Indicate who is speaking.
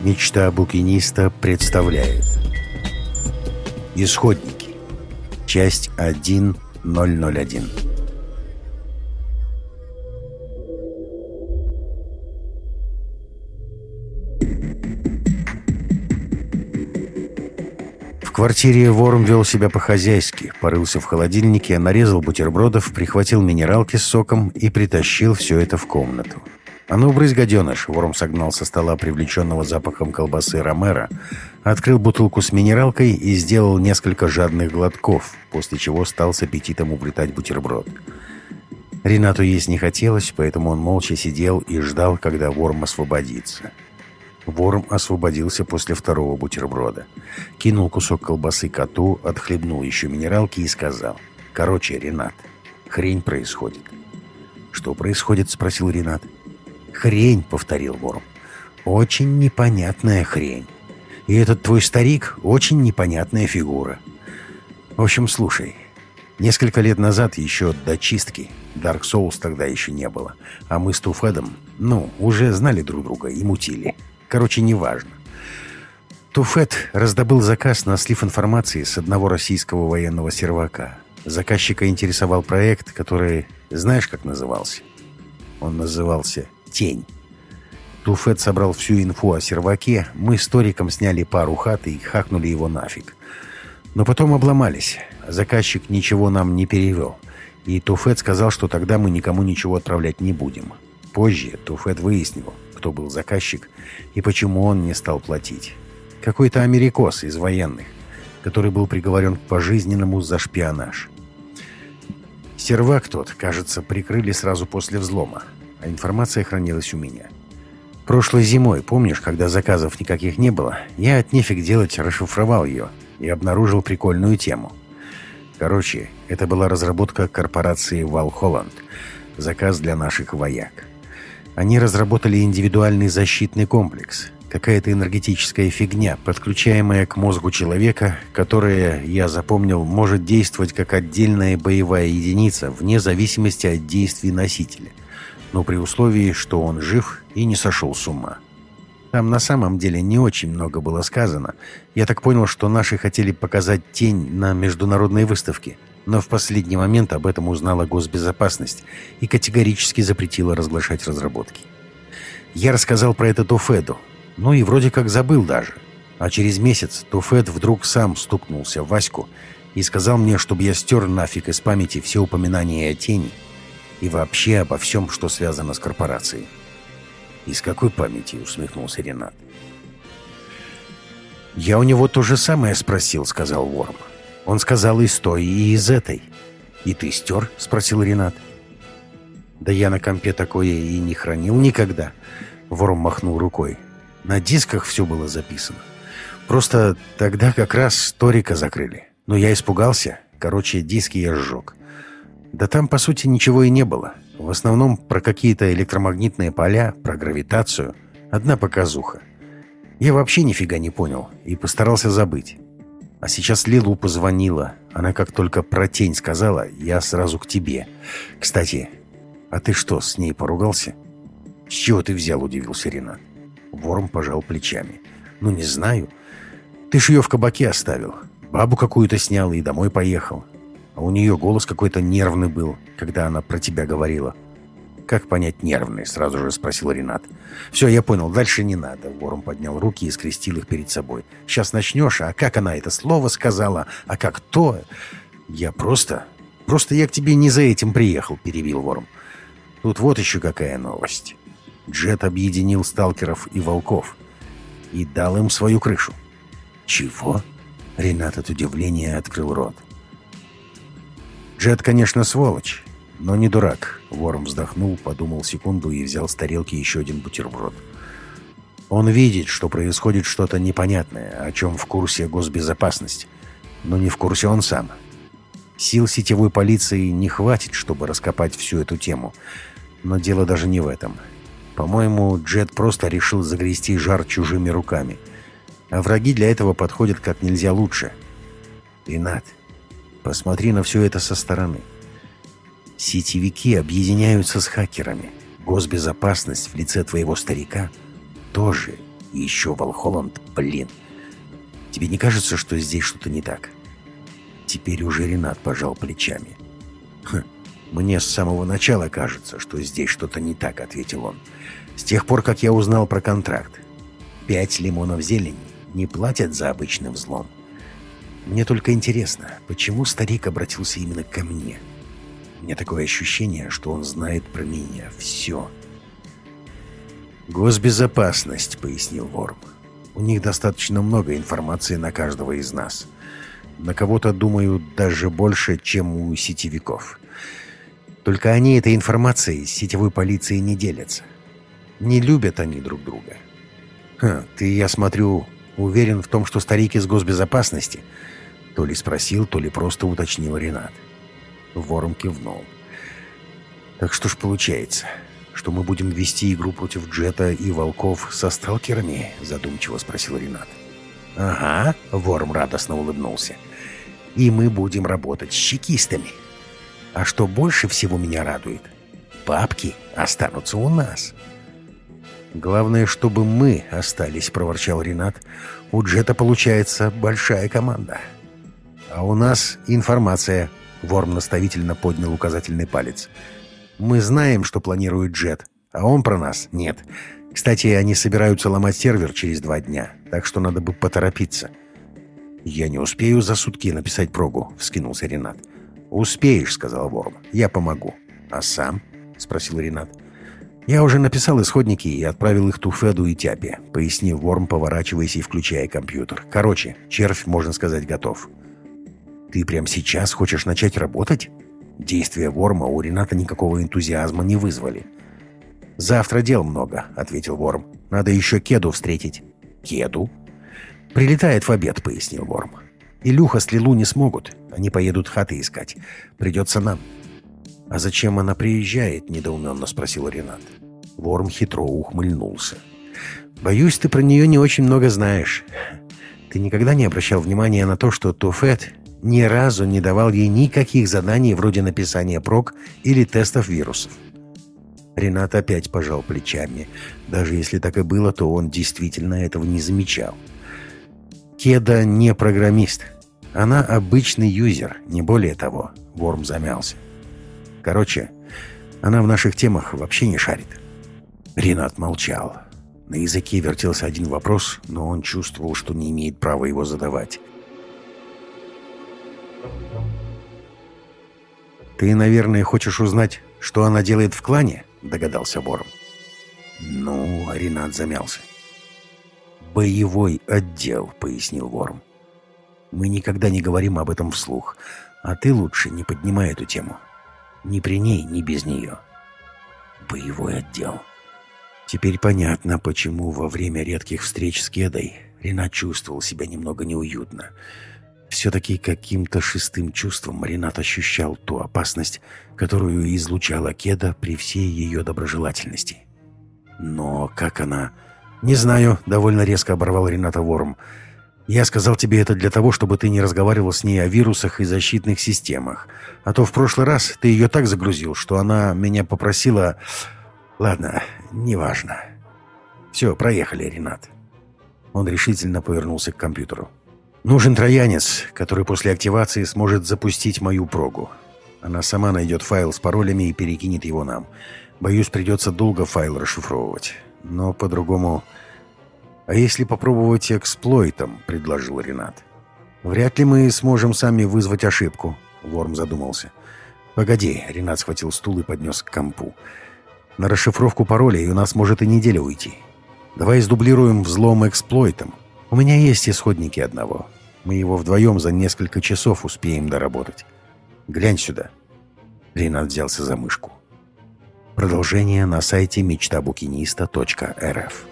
Speaker 1: Мечта букиниста представляет. Исходники. Часть 1001 В квартире Ворм вел себя по-хозяйски, порылся в холодильнике, нарезал бутербродов, прихватил минералки с соком и притащил все это в комнату. «А ну, брысь, гаденыш!» Ворм согнал со стола привлеченного запахом колбасы Ромера, открыл бутылку с минералкой и сделал несколько жадных глотков, после чего стал с аппетитом уплетать бутерброд. Ренату есть не хотелось, поэтому он молча сидел и ждал, когда Ворм освободится. Ворм освободился после второго бутерброда. Кинул кусок колбасы коту, отхлебнул еще минералки и сказал. «Короче, Ренат, хрень происходит». «Что происходит?» — спросил Ренат. «Хрень», — повторил Ворм. «Очень непонятная хрень. И этот твой старик — очень непонятная фигура. В общем, слушай. Несколько лет назад, еще до чистки, Dark Souls тогда еще не было, а мы с Туфедом, ну, уже знали друг друга и мутили. Короче, неважно. Туфет раздобыл заказ на слив информации с одного российского военного сервака. Заказчика интересовал проект, который, знаешь, как назывался? Он назывался тень. Туфет собрал всю инфу о серваке, мы с Ториком сняли пару хат и хакнули его нафиг. Но потом обломались. Заказчик ничего нам не перевел. И Туфет сказал, что тогда мы никому ничего отправлять не будем. Позже Туфет выяснил, кто был заказчик и почему он не стал платить. Какой-то америкос из военных, который был приговорен к пожизненному за шпионаж. Сервак тот, кажется, прикрыли сразу после взлома а информация хранилась у меня. Прошлой зимой, помнишь, когда заказов никаких не было, я от нефиг делать расшифровал ее и обнаружил прикольную тему. Короче, это была разработка корпорации Валхолланд. Заказ для наших вояк. Они разработали индивидуальный защитный комплекс. Какая-то энергетическая фигня, подключаемая к мозгу человека, которая, я запомнил, может действовать как отдельная боевая единица вне зависимости от действий носителя – но при условии, что он жив и не сошел с ума. Там на самом деле не очень много было сказано. Я так понял, что наши хотели показать тень на международной выставке, но в последний момент об этом узнала госбезопасность и категорически запретила разглашать разработки. Я рассказал про это Туфеду, ну и вроде как забыл даже. А через месяц Туфед вдруг сам стукнулся в Ваську и сказал мне, чтобы я стер нафиг из памяти все упоминания о тени и вообще обо всем, что связано с корпорацией. «Из какой памяти?» — усмехнулся Ренат. «Я у него то же самое спросил», — сказал Ворм. «Он сказал из той, и из этой». «И ты стер?» — спросил Ренат. «Да я на компе такое и не хранил никогда», — Ворм махнул рукой. «На дисках все было записано. Просто тогда как раз Торика закрыли. Но я испугался. Короче, диски я сжег. Да там, по сути, ничего и не было. В основном про какие-то электромагнитные поля, про гравитацию. Одна показуха. Я вообще нифига не понял и постарался забыть. А сейчас Лилу позвонила. Она как только про тень сказала, я сразу к тебе. Кстати, а ты что, с ней поругался? С чего ты взял, удивился Ренат. Ворм пожал плечами. Ну, не знаю. Ты ж ее в кабаке оставил. Бабу какую-то снял и домой поехал. А у нее голос какой-то нервный был, когда она про тебя говорила. «Как понять нервный?» — сразу же спросил Ренат. «Все, я понял, дальше не надо». Вором поднял руки и скрестил их перед собой. «Сейчас начнешь, а как она это слово сказала? А как то?» «Я просто... Просто я к тебе не за этим приехал», — перебил Вором. «Тут вот еще какая новость. Джет объединил сталкеров и волков и дал им свою крышу». «Чего?» — Ренат от удивления открыл рот. Джет, конечно, сволочь, но не дурак. Ворм вздохнул, подумал секунду и взял с тарелки еще один бутерброд. Он видит, что происходит что-то непонятное, о чем в курсе госбезопасность. Но не в курсе он сам. Сил сетевой полиции не хватит, чтобы раскопать всю эту тему. Но дело даже не в этом. По-моему, Джет просто решил загрести жар чужими руками. А враги для этого подходят как нельзя лучше. Ренат, Посмотри на все это со стороны. Сетевики объединяются с хакерами. Госбезопасность в лице твоего старика тоже И еще Волхолланд, блин. Тебе не кажется, что здесь что-то не так?» Теперь уже Ренат пожал плечами. «Хм, «Мне с самого начала кажется, что здесь что-то не так», — ответил он. «С тех пор, как я узнал про контракт. Пять лимонов зелени не платят за обычный взлом. Мне только интересно, почему старик обратился именно ко мне? У меня такое ощущение, что он знает про меня все». «Госбезопасность», — пояснил Ворм. «У них достаточно много информации на каждого из нас. На кого-то, думаю, даже больше, чем у сетевиков. Только они этой информацией с сетевой полицией не делятся. Не любят они друг друга. Ха, ты, я смотрю, уверен в том, что старик из госбезопасности? То ли спросил, то ли просто уточнил Ренат. Вором кивнул. Так что ж получается, что мы будем вести игру против Джета и Волков со сталкерами? Задумчиво спросил Ренат. Ага, Ворм радостно улыбнулся. И мы будем работать с чекистами. А что больше всего меня радует, папки останутся у нас. Главное, чтобы мы остались, проворчал Ренат. У Джета получается большая команда. А у нас информация. Ворм наставительно поднял указательный палец. Мы знаем, что планирует Джет, а он про нас нет. Кстати, они собираются ломать сервер через два дня, так что надо бы поторопиться. «Я не успею за сутки написать прогу», — вскинулся Ренат. «Успеешь», — сказал Ворм. «Я помогу». «А сам?» — спросил Ренат. «Я уже написал исходники и отправил их Туфеду и Тяпе», — пояснил Ворм, поворачиваясь и включая компьютер. «Короче, червь, можно сказать, готов». «Ты прямо сейчас хочешь начать работать?» Действия Ворма у Рената никакого энтузиазма не вызвали. «Завтра дел много», — ответил Ворм. «Надо еще Кеду встретить». «Кеду?» «Прилетает в обед», — пояснил Ворм. Илюха с Лилу не смогут. Они поедут хаты искать. Придется нам». «А зачем она приезжает?» — недоуменно спросил Ренат. Ворм хитро ухмыльнулся. «Боюсь, ты про нее не очень много знаешь. Ты никогда не обращал внимания на то, что Туфет ни разу не давал ей никаких заданий вроде написания прок или тестов вирусов?» Ренат опять пожал плечами. Даже если так и было, то он действительно этого не замечал. Кеда не программист. Она обычный юзер, не более того. Ворм замялся. Короче, она в наших темах вообще не шарит. Ренат молчал. На языке вертелся один вопрос, но он чувствовал, что не имеет права его задавать. «Ты, наверное, хочешь узнать, что она делает в клане?» — догадался Ворм. Ну, Ренат замялся. «Боевой отдел», — пояснил Ворм. Мы никогда не говорим об этом вслух. А ты лучше не поднимай эту тему. Ни при ней, ни без нее. Боевой отдел. Теперь понятно, почему во время редких встреч с Кедой Ренат чувствовал себя немного неуютно. Все-таки каким-то шестым чувством Ренат ощущал ту опасность, которую излучала Кеда при всей ее доброжелательности. Но как она... «Не знаю», — довольно резко оборвал Рената Ворм. Я сказал тебе это для того, чтобы ты не разговаривал с ней о вирусах и защитных системах. А то в прошлый раз ты ее так загрузил, что она меня попросила... Ладно, неважно. Все, проехали, Ренат. Он решительно повернулся к компьютеру. Нужен троянец, который после активации сможет запустить мою прогу. Она сама найдет файл с паролями и перекинет его нам. Боюсь, придется долго файл расшифровывать. Но по-другому «А если попробовать эксплойтом?» — предложил Ренат. «Вряд ли мы сможем сами вызвать ошибку», — Ворм задумался. «Погоди», — Ренат схватил стул и поднес к компу. «На расшифровку паролей у нас может и неделя уйти. Давай сдублируем взлом эксплойтом. У меня есть исходники одного. Мы его вдвоем за несколько часов успеем доработать. Глянь сюда». Ренат взялся за мышку. Продолжение на сайте мечтабукиниста.рф